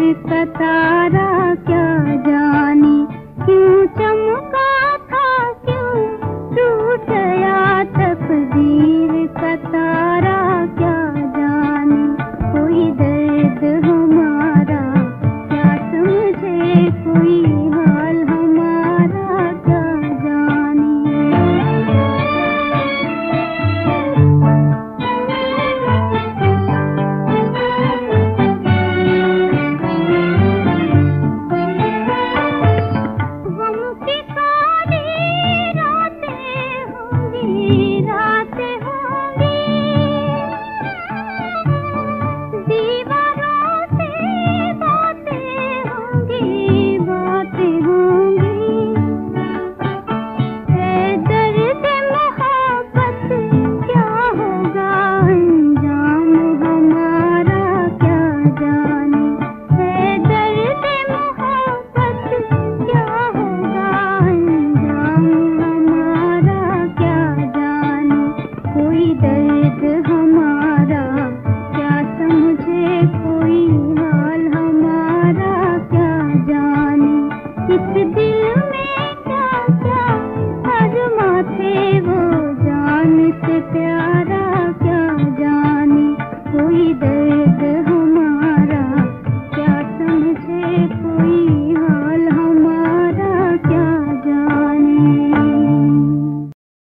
कतारा